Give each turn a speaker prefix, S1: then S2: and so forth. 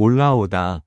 S1: 올라오다.